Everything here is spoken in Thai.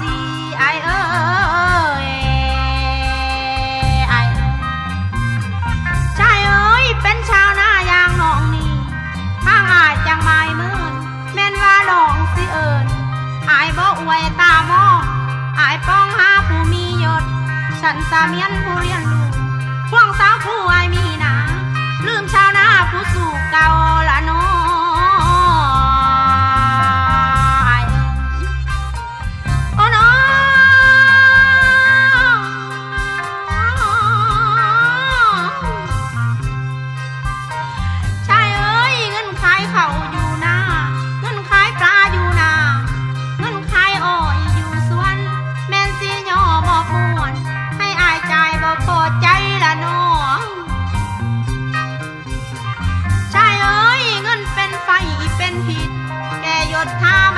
สี่ไอเออยไอชายเอ้ยเป็นชาวนาอย่างน้องนี้ข้าอาจจังไม่มืนเม่นว่าดองสิเอิญไอายบ่อวยตามองไอป้องหาผู้มียศ ฉันสามียนผู้เรียนรู้ thought.